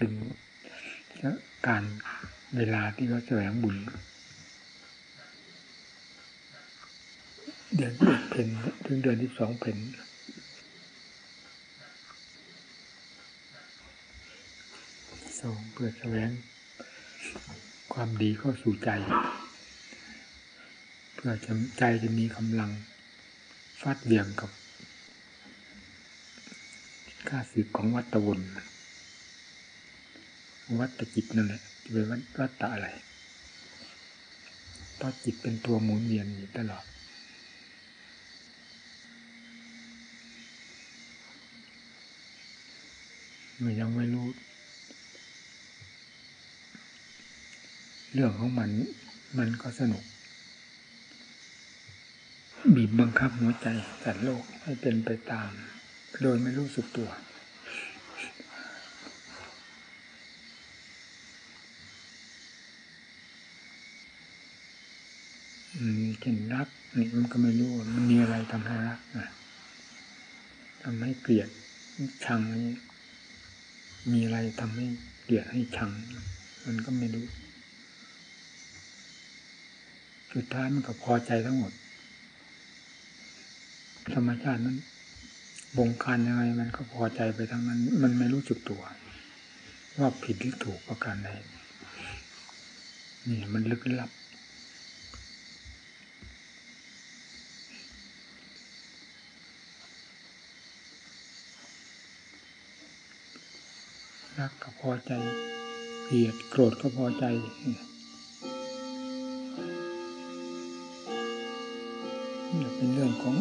เป็นการเวลาที่เขาแสวงบุญเดือนที่เพนถึงเดือนที่สองเพนสองเพื่อแสวง ความดีเข้าสู่ใจ เพื่อจะใจจะมีกำลังฟาดเบี่ยงกับข้าศึกของวัตวน วัตจิตนั่นแหละจะเป็นวัตตะอะไรเพราะจิตเป็นตัวหมุนเวียนอยู่ตลอดมันยังไม่รู้ เรื่องของมัน มันก็สนุก บีบบังคับหัวใจสัตว์โลกให้เป็นไปตาม โดยไม่รู้สึกตัว เช่นรักนี่มันก็ไม่รู้มันมีอะไรทำให้รักนะทำให้เกลียดชังนี่มีอะไรทำให้เกลียดให้ชัง มันก็ไม่รู้สุดท้ายมันก็พอใจทั้งหมด ธรรมชาตินั้นบงการยังไงมันก็พอใจไปทั้งนั้น มันไม่รู้สึกตัว ว่าผิดหรือถูกประการใดนี่มันลึกลับ ก็พอใจเกลียดโกรธก็พอใจนี่เป็นเรื่องของ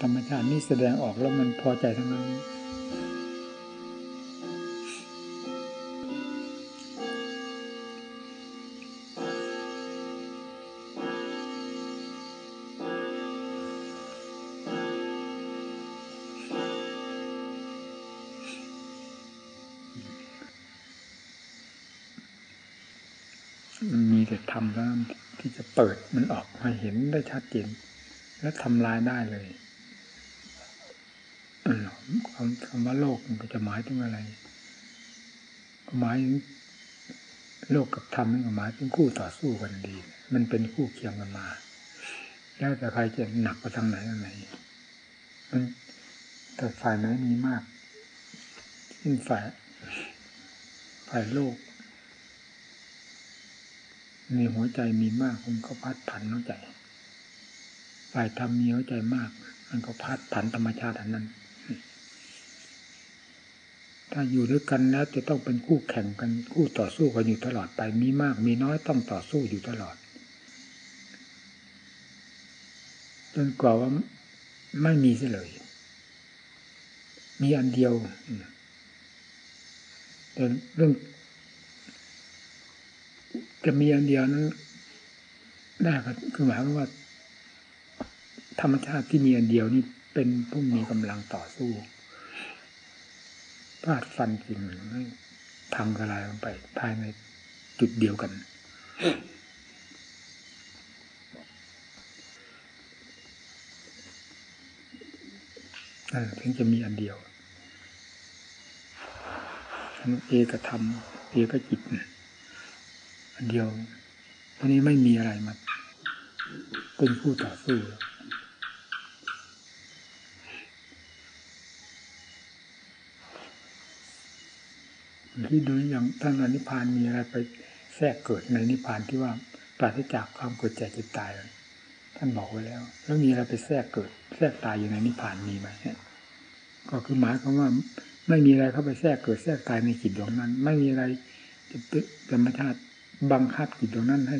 ธรรมชาตินี่แสดงออกแล้วมันพอใจทั้งนั้น ได้ชัดเจนและทำลายได้เลยคำคำว่าโลกมันจะหมายถึงอะไรหมายถึงโลกกับธรรมนี่หมายถึงคู่ต่อสู้กันดี มันเป็นคู่เคียงกันมา แล้วแต่ใครจะหนักไปทางไหนทางไหนมันแต่ฝ่ายไหนมีมากยิ่งฝ่ายฝ่ายโลกมีหัวใจมีมากมันก็พัดผันหัวใจ ฝ่ายธรรมมีหัวใจมาก มันก็พัดผันธรรมชาติอันนั้น ถ้าอยู่ด้วยกันแล้วจะต้องเป็นคู่แข่งกันคู่ต่อสู้กันอยู่ตลอดไปมีมาก มีน้อยต้องต่อสู้อยู่ตลอดจนกว่าว่าไม่มีเสียเลย มีอันเดียวแต่เรื่อง จะมีอันเดียวนั้นได้ก็คือหมายความว่า ธรรมชาติที่มีอันเดียวนี่เป็นผู้มีกำลังต่อสู้พาดฟันจริงไม่พังกระลายลงไป ภายในจุดเดียวกัน นั่นถึงจะมีอันเดียวเอกธรรม เอกจิต อันเดียวตอนนี้ไม่มีอะไรมาเป็นผู้ต่อสู้ ที่ดูอย่างท่านอนิพพานมีอะไรไปแทรกเกิดในนิพพานที่ว่าปราศจากความเกิดแก่เจ็บตายท่านบอกไว้แล้ว แล้วมีอะไรไปแทรกเกิด แทรกตายอยู่ในนิพพานมีไหมก็คือหมายความว่า ไม่มีอะไรเข้าไปแทรกเกิดแทรกตายในจิตดวงนั้น ไม่มีอะไรจะเป็นธรรมชาติบังคับจิตตรงนั้นให้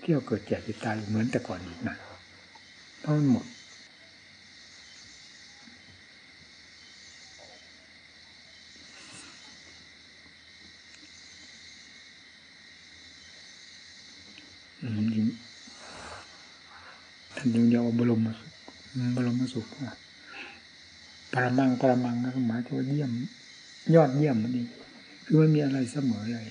เที่ยวเกิดแก่จิตตายเหมือนแต่ก่อนอีกนะเพราะมันหมดยิง ท่านยังยวบรมสุขบรมสุขปรมังปรมังก็หมายถึงว่าเยี่ยม ยอดเยี่ยมมันดีคือไม่มีอะไรเสมอเลย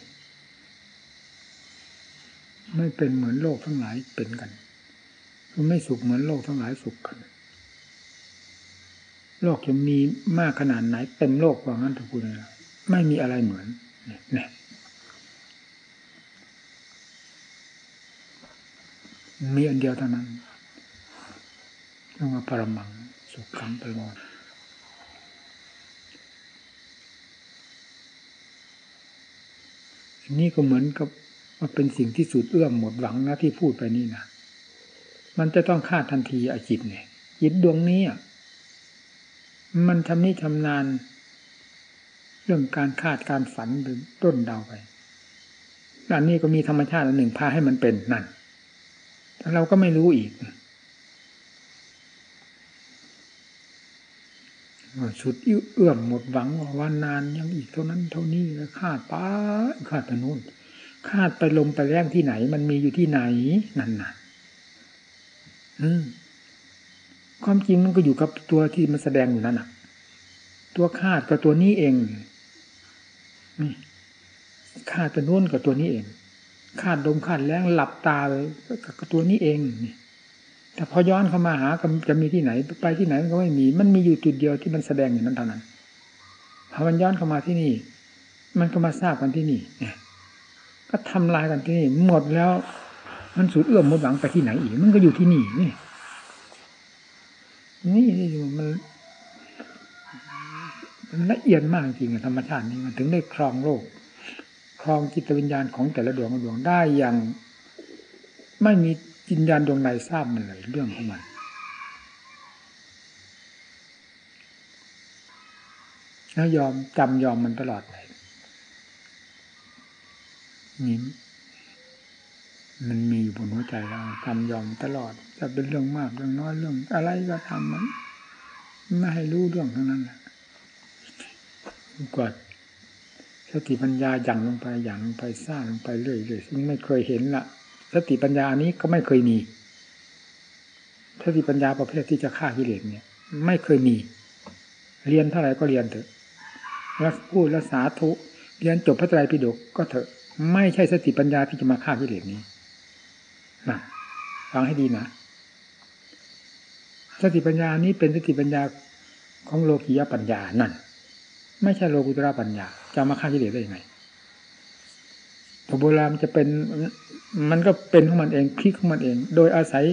ไม่เป็นเหมือนโลกทั้งหลายเป็นกันไม่สุขเหมือนโลกทั้งหลายสุขกัน โลกจะมีมากขนาดไหนเต็มโลกว่างั้นทุกคนไม่มีอะไรเหมือนเนี่ยมีอันเดียวเท่านั้น เรียกว่าปรมังสุขขังปรมังนี่ก็เหมือนกับว่าเป็นสิ่งที่สุดเอื้อมหมดหวังนะที่พูดไปนี่นะมันจะต้องคาดทันทีอาจิตเนี่ยจิตดวงนี้มันทำนี้ชำนาญเรื่องการคาดการฝันหรือต้นเดาไปอันนี้ก็มีธรรมชาติอันหนึ่งพาให้มันเป็นนั่นแต่เราก็ไม่รู้อีก สุดเอื้อมหมดหวังว่านานยังอีกเท่านั้นเท่านี้แล้วคาดป้าคาดไปนู่นคาดไปลมไปแรงที่ไหน มันมีอยู่ที่ไหนนั่นน่ะอืมความจริงมันก็อยู่กับตัวที่มันแสดงอยู่นั่นน่ะ ตัวคาดกับตัวนี้เองนี่คาดไปนู่นกับตัวนี้เองคาดลมคาดแรงหลับตาเลยกับตัวนี้เองนี่ แต่พอย้อนเข้ามาหาจะมีที่ไหน ไปที่ไหนมันก็ไม่มี มันมีอยู่จุดเดียวที่มันแสดงอยู่นั้นเท่านั้นพอมันย้อนเข้ามาที่นี่ มันก็มาทราบกันที่นี่เนี่ยก็ทำลายกันที่นี่ หมดแล้ว มันสุดเอื้อมหมดหวังไปที่ไหนอีก มันก็อยู่ที่นี่นี่นี่อยู่มันมันละเอียดมากจริงธรรมชาตินี้มันถึงได้ครองโลก ครองจิตวิญญาณของแต่ละดวงดวงได้อย่าง ไม่มี จิตญาณดวงใดทราบมันเลยเรื่องของมัน แล้วยอมจำยอมมันตลอดเลยนี่มันมีอยู่บนหัวใจเราจำยอมตลอด จะเป็นเรื่องมากเรื่องน้อยเรื่อง อะไรก็ทำมันไม่ให้รู้เรื่องทั้งนั้นแหละกว่าสติปัญญาอย่างลงไปอย่างลงไปสร้างลงไปเรื่อยๆซึ่งไม่เคยเห็นละ สติปัญญานี้ก็ไม่เคยมีสติปัญญาประเภทที่จะฆ่ากิเลสเนี่ย ไม่เคยมี เรียนเท่าไหร่ก็เรียนเถอะแล้วพูดแล้วสาธุเรียนจบพระไตรปิฎกก็เถอะ ไม่ใช่สติปัญญาที่จะมาฆ่ากิเลสนี้นะฟังให้ดีนะสติปัญญานี้เป็นสติปัญญาของโลกียปัญญานั่น ไม่ใช่โลกุตระปัญญา จะมาฆ่ากิเลสได้ยังไง โบราณจะเป็นมันก็เป็นของมันเองคลิกของมันเอง โดยอาศัย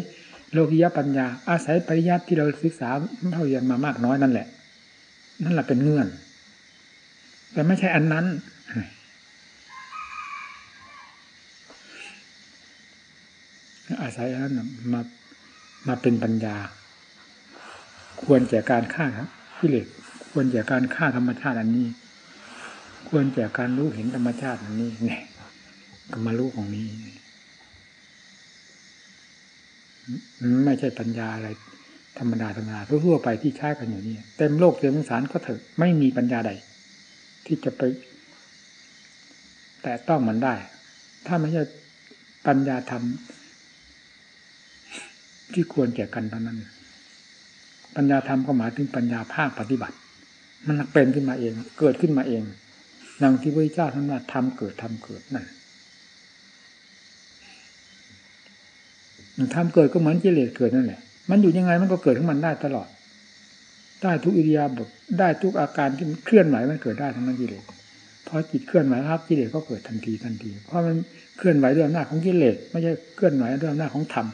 โลกิยปัญญา อาศัยปริยัติที่เราศึกษาเท่าเรียนมามากน้อยนั่นแหละ นั่นแหละเป็นเงื่อน แต่ไม่ใช่อันนั้นอาศัยอันนั้นมามาเป็นปัญญา ควรแก่การฆ่าครับพิเลกควรแก่การฆ่าธรรมชาติอันนี้ ควรแก่การรู้เห็นธรรมชาติอันนี้เนี่ย มารู้ของนี้ ไม่ใช่ปัญญาอะไรธรรมดาธรรมดาทั่วไปที่ใช้กันอยู่นี่เต็มโลกเต็มสสารก็เถอะไม่มีปัญญาใด ที่จะไป แต่ต้องมันได้ ถ้าไม่ใช่ปัญญาธรรมที่ควรแก่กันเท่านั้น ปัญญาธรรมก็หมายถึงปัญญาภาคปฏิบัติ มันเป็นขึ้นมาเอง เกิดขึ้นมาเองอย่างที่พระเจ้าท่านว่าทำเกิดทำเกิดนั่น ทำเกิดก็เหมือนกิเลสเกิดนั่นแหละ มันอยู่ยังไงมันก็เกิดขึ้นมันได้ตลอด ได้ทุกอิริยาบถได้ทุกอาการที่เคลื่อนไหวมันเกิดได้ทั้งนั้นกิเลสพอจิตเคลื่อนไหวครับกิเลสก็เกิดทันทีทันที เพราะมันเคลื่อนไหวด้วยอำนาจของกิเลสไม่ใช่เคลื่อนไหวด้วยอำนาจของธรรม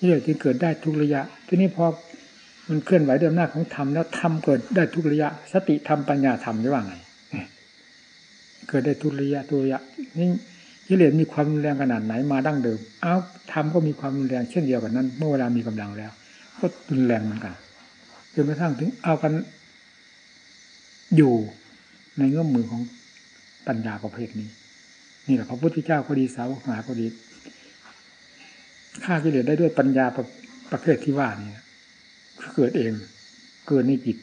กิเลสที่เกิดได้ทุกระยะ ทีนี้พอมันเคลื่อนไหวด้วยอำนาจของธรรมแล้วธรรมเกิดได้ทุกระยะ สติธรรมปัญญาธรรมจะว่าไงเกิดได้ทุกระยะทุกระยะนี่ กิเลสมีความรุนแรงขนาดไหนมาดั้งเดิม เอาธรรมก็มีความรุนแรงเช่นเดียวกันนั้น เมื่อเวลามีกำลังแล้ว ก็รุนแรงเหมือนกันจนกระทั่งถึงเอากันอยู่ในเงื้อมมือของปัญญาประเภทนี้ นี่แหละพระพุทธเจ้าก็ดีสาวกมหาก็ดีฆ่ากิเลสได้ด้วยปัญญาประประเภทที่ว่านี่เกิดเอง เกิดในจิต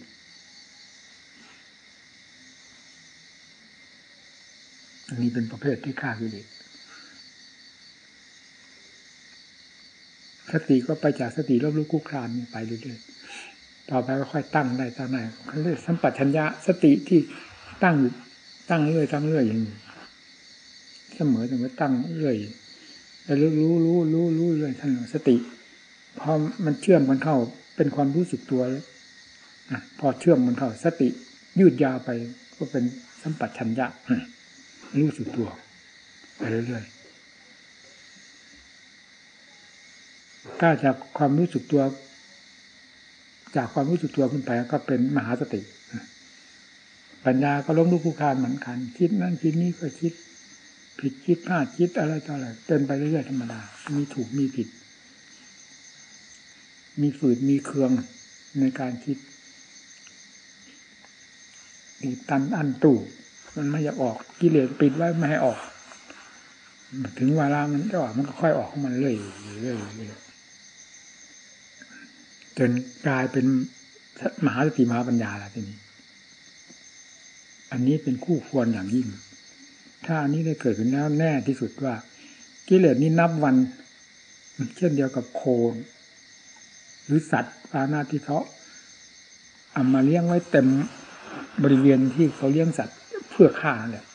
อันนี้เป็นประเภทที่ฆ่ากิเลสสติก็ไปจากสติรบรู้คู่ครานไปเรื่อยๆต่อไปก็ค่อยตั้งได้ตั้งได้เขาเรียกสัมปชัญญะสติที่ตั้งตั้งเรื่อยตั้งเรื่อยอย่างนี้เสมอเสมอตั้งเรื่อยแล้วรู้รู้รู้รู้เรื่อยท่านสติพอมันเชื่อมกันเข้าเป็นความรู้สึกตัวแล้วพอเชื่อมมันเข้าสติยืดยาวไปก็เป็นสัมปชัญญะ รู้สึกตัวไปเรื่อยๆถ้าจากความรู้สึกตัว จากความรู้สึกตัวขึ้นไปก็เป็นมหาสติ ปัญญาก็ล้มลุกคลุกคานเหมือนกัน คิดนั่นคิดนี้ก็คิด ผิดคิดพลาดคิดอะไรต่ออะไรเป็นไปเรื่อยๆธรรมดา มีถูกมีผิด มีฝืดมีเคืองในการคิดตีตันอันตู่ มันไม่อยากออกกิเลสปิดไว้ไม่ให้ออก ถึงเวลามันจะออกมันก็ค่อยออกของมันเรื่อยเรื่อยเรื่อยจนกลายเป็นมหาสติมหาปัญญาแล้วทีนี้ อันนี้เป็นคู่ควรอย่างยิ่ง ถ้าอันนี้ได้เกิดขึ้นแล้วแน่ที่สุดว่า กิเลสนี้นับวัน เช่นเดียวกับโคหรือสัตว์ปานาที่เขาเอามาเลี้ยงไว้เต็มบริเวณที่เขาเลี้ยงสัตว์ เพื่อฆ่านั่นแหละ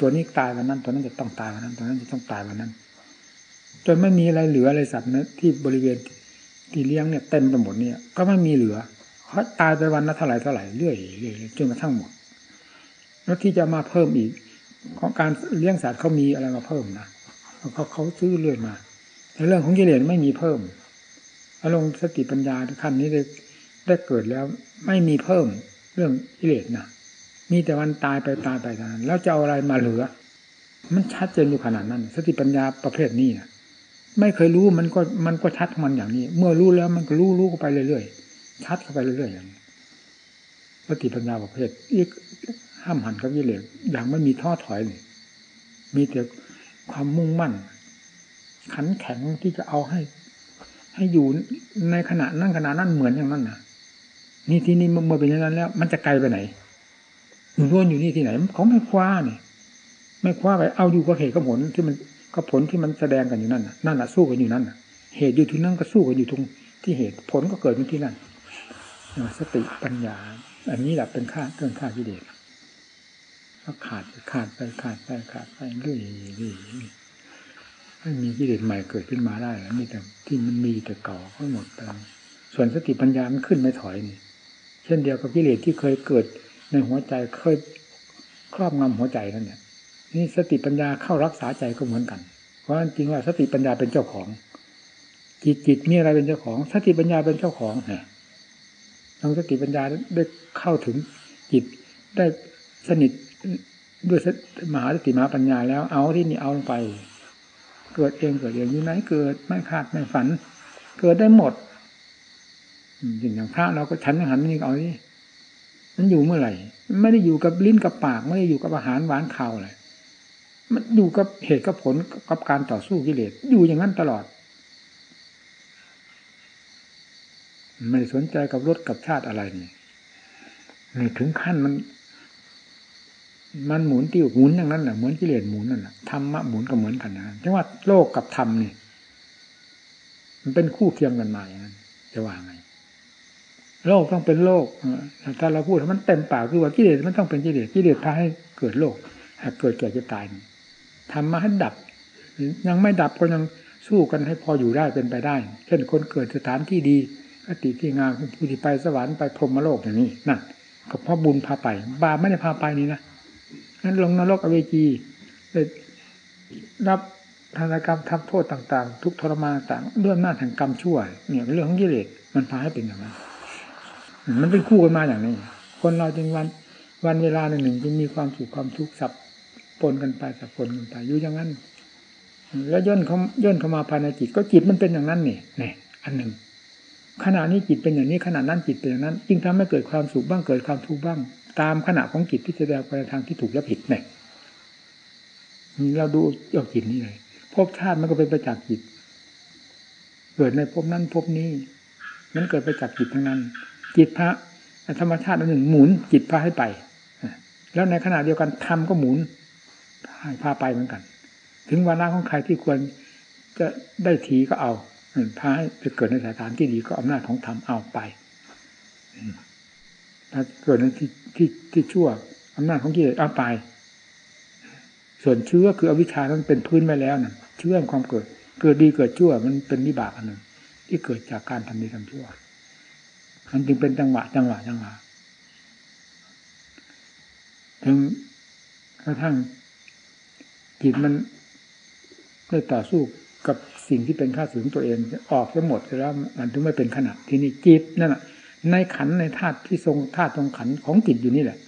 ตัวนี้ตายวันนั้น ตัวนั้นจะต้องตายวันนั้น ตัวนั้นจะต้องตายวันนั้น จนไม่มีอะไรเหลืออะไรสัตว์นะที่บริเวณที่เลี้ยงเนี่ยเต็มไปหมดเนี่ย ก็ไม่มีเหลือเขาตายไปวันละเท่าไหร่เท่าไหร่เรื่อยเรื่อยจนกระทั่งหมด แล้วที่จะมาเพิ่มอีก ของการเลี้ยงสัตว์เขามีอะไรมาเพิ่มนะเขาเขาซื้อเรื่อยมาในเรื่องของกิเลสไม่มีเพิ่มอารมณ์สติปัญญาขั้นนี้ได้ได้เกิดแล้วไม่มีเพิ่มเรื่องกิเลสนะ มีแต่วันตายไปตายไปเท่านั้นแล้วจะเอาอะไรมาเหลือ มันชัดเจนอยู่ขนาดนั้น สติปัญญาประเภทนี้นะไม่เคยรู้มันก็มันก็ชัดของมันอย่างนี้ เมื่อรู้แล้วมันก็รู้รู้เข้าไปเรื่อยๆชัดเข้าไปเรื่อยๆอย่างสติปัญญาประเภทอีกห้ามหันกับกิเลสอย่างไม่มีท้อถอยเลยมีแต่ความมุ่งมั่น ขันแข็งที่จะเอาให้ ให้อยู่ในขณะนั่งขณะนั้นเหมือนอย่างนั้นนะนี่ที่นี่เมื่อเป็นอย่างนั้นแล้ว มันจะไกลไปไหน มันร่วนอยู่นี่ที่ไหนเขาไม่คว้าเนี่ยไม่คว้าไปเอาอยู่กับเหตุกับผลที่มันกับผลที่มันแสดงกันอยู่นั่นน่ะนั่นแหละสู้กันอยู่นั่นน่ะ เหตุอยู่ที่นั่นก็สู้กันอยู่ตรงที่เหตุผลก็เกิดอยู่ที่นั่นสติปัญญา อันนี้แหละเป็นค่าเกินค่ากิเลสก็ขาดไปขาดไปขาดไปขาดไปเรื่อยเรื่อยไม่มีกิเลสใหม่เกิดขึ้นมาได้แล้วมีแต่ที่มันมีแต่เก่าก็หมดไปส่วนสติปัญญามันขึ้นไม่ถอยนี่ เช่นเดียวกับกิเลสที่เคยเกิด ในหัวใจเคยครอบงำหัวใจนั่นเนี่ยนี่สติปัญญาเข้ารักษาใจก็เหมือนกัน เพราะจริงว่าสติปัญญาเป็นเจ้าของ จิตจิตมีอะไรเป็นเจ้าของ สติปัญญาเป็นเจ้าของเนี่ยทางสติปัญญาได้เข้าถึงจิตได้สนิทด้วยมหาสติมหาปัญญาแล้วเอาที่นี่เอาลงไป เกิดเองเกิดเองอยู่ไหนเกิดไม่คาดไม่ฝัน เกิดได้หมดอย่างพระเราก็ฉันหันนี่เอาที่ มันอยู่เมื่อไหร่ไม่ได้อยู่กับลิ้นกับปากไม่ได้อยู่กับอาหารหวานข้าวอะไรมันอยู่กับเหตุกับผลกับการต่อสู้กิเลสอยู่อย่างนั้นตลอด ไม่สนใจกับรถกับชาติอะไรนี่นี่ถึงขั้นมัน มันหมุนติ้วหมุนอย่างนั้นแหละเหมือนกิเลสหมุนนั่นแหละธรรมะหมุนก็เหมือนกันนะจังว่าโลกกับธรรมนี่มันเป็นคู่เคียงกันมาอย่างนั้นจะว่าไง โลกต้องเป็นโลกถ้าเราพูดมันเต็มปากคือว่ากิเลสมันต้องเป็นกิเลสกิเลสพาให้เกิดโลกให้เกิดแก่จะตายทำมาให้ดับ ยังไม่ดับก็ยังสู้กันให้พออยู่ได้เป็นไปได้ เช่นคนเกิดสถานที่ดีกติที่งามผู้ที่ไปสวรรค์ไปพรหมโลกอย่างนี้นั่นก็เพราะบุญพาไป บาปไม่ได้พาไปนี่นะนั้นลงนรกอเวจีได้รับธนกรรมทำโทษต่าง ๆ ทุกทรมานต่างด้วยอำนาแห่งกรรมชั่วเนี่ยเรื่องของกิเลสมันพาให้เป็นอย่างนั้น มันเป็นคู่กันมาอย่างนี้ คนเราจึงวันวันเวลาหนึ่งหนึ่งจึงมีความสุขความทุกข์สับปนกันไปสับปนกันไปอยู่อย่างนั้น แล้วย่นเขาย่นเข้ามาภายในจิต ก็จิตมันเป็นอย่างนั้นนี่นี่อันหนึ่งขณะนี้จิตเป็นอย่างนี้ขณะนั้นจิตเป็นอย่างนั้น จึงทำให้เกิดความสุขบ้างเกิดความทุกข์บ้าง ตามขณะของจิตที่แสดงไปในทางที่ถูกและผิดเนี่ยเราดูเอาจิตนี่เลยภพชาติมันก็เป็นไปจากจิต เกิดในภพนั้นภพนี้ มันเกิดไปจากจิตทั้งนั้น จิตพระธรรมชาติอันหนึ่งหมุนจิตพาให้ไป แล้วในขณะเดียวกันธรรมก็หมุนพาไปเหมือนกัน ถึงวาระของใครที่ควรจะได้ทีก็เอาพาให้ไปเกิดในสถานที่ดีก็อำนาจของธรรมเอาไปถ้าเกิดในที่ที่ที่ชั่วอำนาจของกิเลสเอาไป ส่วนเชื้อคืออวิชชานั้นเป็นพื้นไว้แล้วนะเชื่อความเกิด เกิดดีเกิดชั่วมันเป็นนิบากอันหนึ่งที่เกิดจากการทำดีทำชั่ว มันจึงเป็นจังหวะจังหวะจังหวะถึงกระทั่งจิตมันได้ต่อสู้กับสิ่งที่เป็นข้าศึกตัวเองออกจะหมดแล้วมันถึงไม่เป็นขนาดที่นี่จิตนั่นแหะในขันในธาตุที่ทรงธาตุทรงขันของจิตอยู่นี่แหละ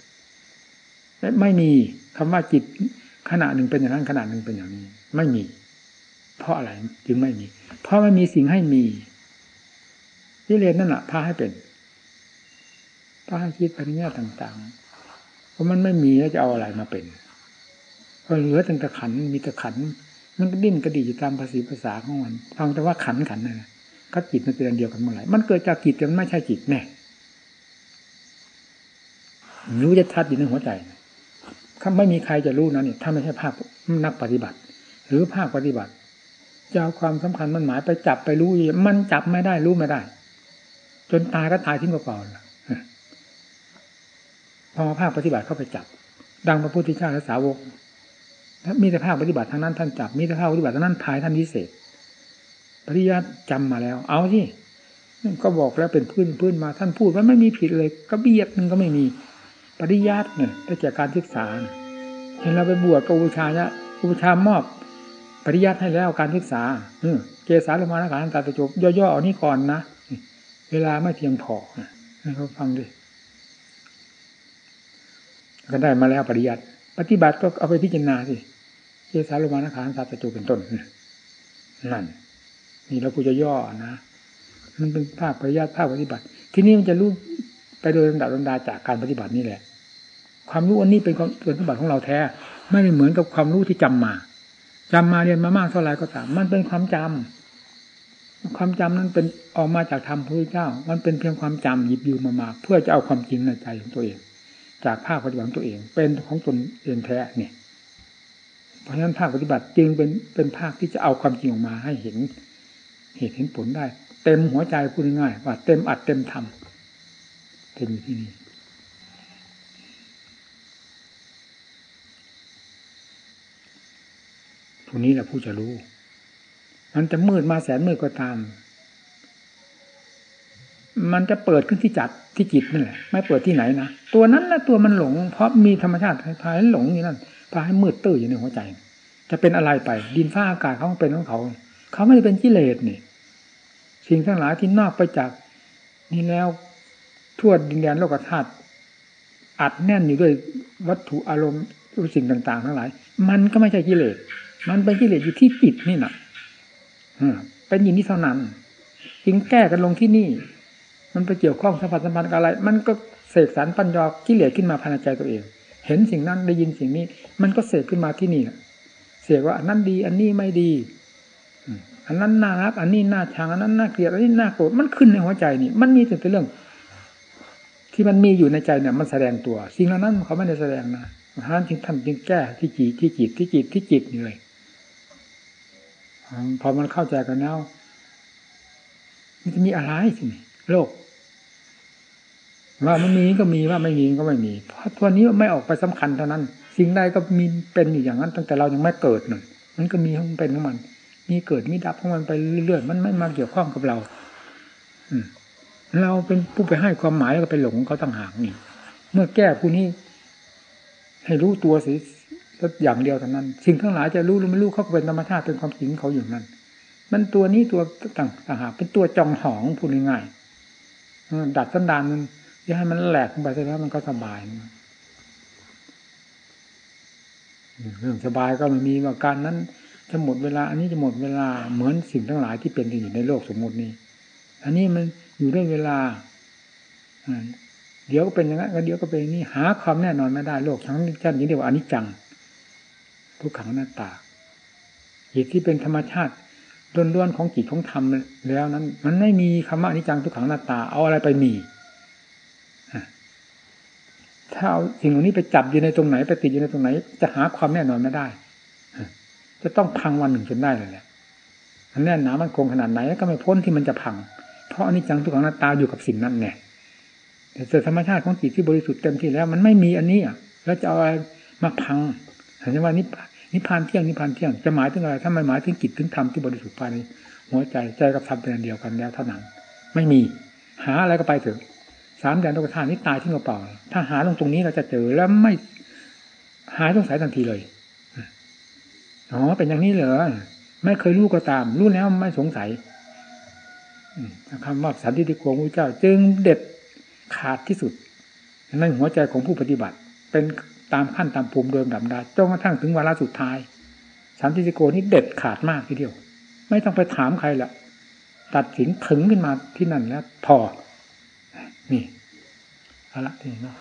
ไม่มีคำว่าจิตขณะหนึ่งเป็นอย่างนั้นขณะหนึ่งเป็นอย่างนี้ ไม่มี เพราะอะไรจึงไม่มี เพราะไม่มีสิ่งให้มีกิเลสนั่นแหละพาให้เป็น พาให้คิดไปในแง่ต่างๆ เพราะมันไม่มีแล้วจะเอาอะไรมาเป็นก็เหลือแต่ตะขันมีตะขัน มันก็ดิ้นกระดิอยู่ตามภาษีภาษาของมันฟังแต่ว่าขันขันนะก็จิตมันเป็นอันเดียวกันเมื่อไหร่มันเกิดจากจิตแต่มันไม่ใช่จิตแน่รู้จะทัดอยู่ในหัวใจถ้าไม่มีใครจะรู้นะนี่ถ้าไม่ใช่ภาคนักปฏิบัติ หรือภาคปฏิบัติจะเอาความสำคัญมันหมายไปจับไปรู้มันจับไม่ได้รู้ไม่ได้ จนตายก็ตายทิ้งเปล่า พอมาภาคปฏิบัติเข้าไปจับ ดังพระพุทธเจ้าและสาวกมีแต่ภาคปฏิบัติทางนั้นท่านจับ มีแต่ภาคปฏิบัติทางนั้นภายท่านพิเศษ ปริยัติจำมาแล้ว เอาที่ก็บอกแล้วเป็นพื้นพื้นมาท่านพูดว่าไม่มีผิดเลยก็เบียดมันก็ไม่มีปริยัติเนี่ยได้จากการศึกษาเห็นเราไปบวชกับอุชาเนี่ยอุชามอบปริยัติให้แล้วการศึกษาเกสาลมานาการตาตะจบย่อๆเอานี่ก่อนนะเวลาไม่เพียงพอให้เขาฟังดิ ก็ได้มาแล้วปริยัติปฏิบัติก็เอาไปพิจารณาสิเจสาลมานาการตาตจบเป็นต้นนั่นนี่เราพูดจะย่อนะมันเป็นภาคปริยัติภาคปฏิบัติ ที่นี่มันจะรู้ไปโดยลำดับลำดาจากการปฏิบัตินี่แหละ ความรู้อันนี้เป็นความเป็นสมบัติของเราแท้ ไม่เหมือนกับความรู้ที่จำมาจำมาเรียนมามากเท่าไรก็ตาม มันเป็นความจำความจำนั้นเป็นออกมาจากธรรมพระพุทธเจ้า มันเป็นเพียงความจำหยิบยืมมามา เพื่อจะเอาความจริงในใจของตัวเอง จากภาคปฏิบัติของตัวเอง เป็นของตนเองแท้เนี่ยเพราะฉะนั้นภาคปฏิบัติจึงเป็นเป็นภาคที่จะเอาความจริงออกมาให้เห็นเหตุเห็นผลได้ เต็มหัวใจพูดง่ายว่าเต็มอัดเต็มทำเต็มอยู่ที่นี่ผู้นี้แหละผู้จะรู้ มันจะมืดมาแสนมืดก็ตาม มันจะเปิดขึ้นที่จัดที่จิตนั่นแหละไม่เปิดที่ไหนนะตัวนั้นนะตัวมันหลง เพราะมีธรรมชาติพาให้หลงอยู่นั่นพาให้มืดตื้ออยู่ในหัวใจ จะเป็นอะไรไป ดินฟ้าอากาศเขาเป็นของเขา เขาไม่ได้เป็นกิเลสนี่สิ่งทั้งหลายที่นอกไปจาก นี่แล้วทั่วดินแดนโลกธาตุอัดแน่นอยู่ด้วยวัตถุอารมณ์สิ่งต่างๆ ทั้งหลาย มันก็ไม่ใช่กิเลสมันเป็นกิเลสอยู่ที่จิตนี่นะเป็นย่างนี้เท่านั้นจึงแก้กันลงที่นี่ มันไปเกี่ยวข้องสัมพันธ์สัมพันธ์กับอะไร มันก็เสกสรรปัญญากิเลสขึ้นมาภายในใจตัวเอง เห็นสิ่งนั้นได้ยินสิ่งนี้ มันก็เสกขึ้นมาที่นี่เสกว่าอันนั้นดี อันนี้ไม่ดีอันนั้นน่ารัก อันนี้น่าชังอันนั้นน่าเกลียดอันนี้น่าโกรธมันขึ้นในหัวใจนี่ มันมีแต่เรื่อง ที่มันมีอยู่ในใจเนี่ย มันแสดงตัว สิ่งเหล่านั้นเขาไม่ได้แสดงนะท่านจึงท่านจึงแก้ที่จิตที่จิตที่จิตที่จิตนี่เลยพอมันเข้าใจกันแล้วมันจะมีอะไรสิ โลก ว่ามันมีก็มีว่าไม่มีก็ไม่มี เพราะตัวนี้ไม่ออกไปสำคัญเท่านั้น สิ่งใดก็มีเป็นอยู่อย่างนั้น ตั้งแต่เรายังไม่เกิดหนึ่งมันก็มีของเป็นของมัน มีเกิดมีดับของมันไปเรื่อยๆมันไม่มาเกี่ยวข้องกับเรา อืมเราเป็นผู้ไปให้ความหมายแล้วก็ไปหลงเขาต่างหากนี่ เมื่อแก้ผู้นี้ ให้รู้ตัวสิอย่างเดียวเท่านั้นสิ่งทั้งหลายจะรู้หรือไม่รู้เขาเป็นธรรมชาติเป็นความจริงเขาอยู่นั้น มันตัวนี้ตัวต่างต่างหากเป็นตัวจองหองพูดง่ายๆ ดัดสันดานมันจะให้มันแหลกไปแล้วมันก็สบายเรื่องสบายก็ไม่มีว่าการนั้นจะหมดเวลา อันนี้จะหมดเวลาเหมือนสิ่งทั้งหลายที่เป็นอยู่ในโลกสมมตินี้ อันนี้มันอยู่ด้วยเวลาเดี๋ยวก็เป็นอย่างนั้นเดี๋ยวก็เป็นอย่างนี้หาความแน่นอนไม่ได้โลกทั้งชั้นนี้เรียกว่าอนิจจังทุกขังหน้าตาจิตที่เป็นธรรมชาติ ล้วนๆของจิตของธรรมแล้วนั้น มันไม่มีคำว่าอนิจจังทุกขังหน้าตา เอาอะไรไปมีถ้าเอาสิ่งเหล่านี้ไปจับอยู่ในตรงไหนไปติดอยู่ในตรงไหน จะหาความแน่นอนไม่ได้ จะต้องพังวันหนึ่งจนได้เลยแหละมันแน่นหนามันคงขนาดไหนก็ไม่พ้นที่มันจะพัง เพราะอนิจจังทุกขังหน้าตาอยู่กับสิ่งนั้นแน่แต่ธรรมชาติของจิตที่บริสุทธิ์เต็มที่แล้ว มันไม่มีอันนี้อะแล้วจะเอาอะไรมาพังเห็นไหมว่านิ นิพพานเที่ยงนิพพานเที่ยงจะหมายถึงอะไรถ้าไม่หมายถึงกิจถึงธรรมที่บริสุทธิ์ภายในหัวใจใจกับธรรมเป็นอันเดียวกันแล้วเท่านั้นไม่มีหาอะไรก็ไปเถอะสามแดนโลกธาตุนี้ตายที่เราเปล่าถ้าหาลงตรงนี้เราจะเจอแล้วไม่หายสงสัยทันทีเลยอ๋อเป็นอย่างนี้เหรอไม่เคยรู้ก็ตาม รู้แล้วไม่สงสัยคำว่าสันติติโกพระเจ้า จึงเด็ดขาดที่สุดในหัวใจของผู้ปฏิบัติ เป็น ตามขั้นตามภูมิโดยลำดับดาจนกระทั่งถึงวาระสุดท้าย สันติติโกนี่เด็ดขาดมากทีเดียว ไม่ต้องไปถามใครละตัดสินถึงขึ้นมาที่นั่นแล้วพอนี่เอาละทีนี้เนาะ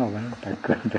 บอกว่าไปเกินไป